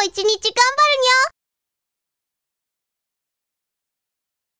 も一日頑張るにゃ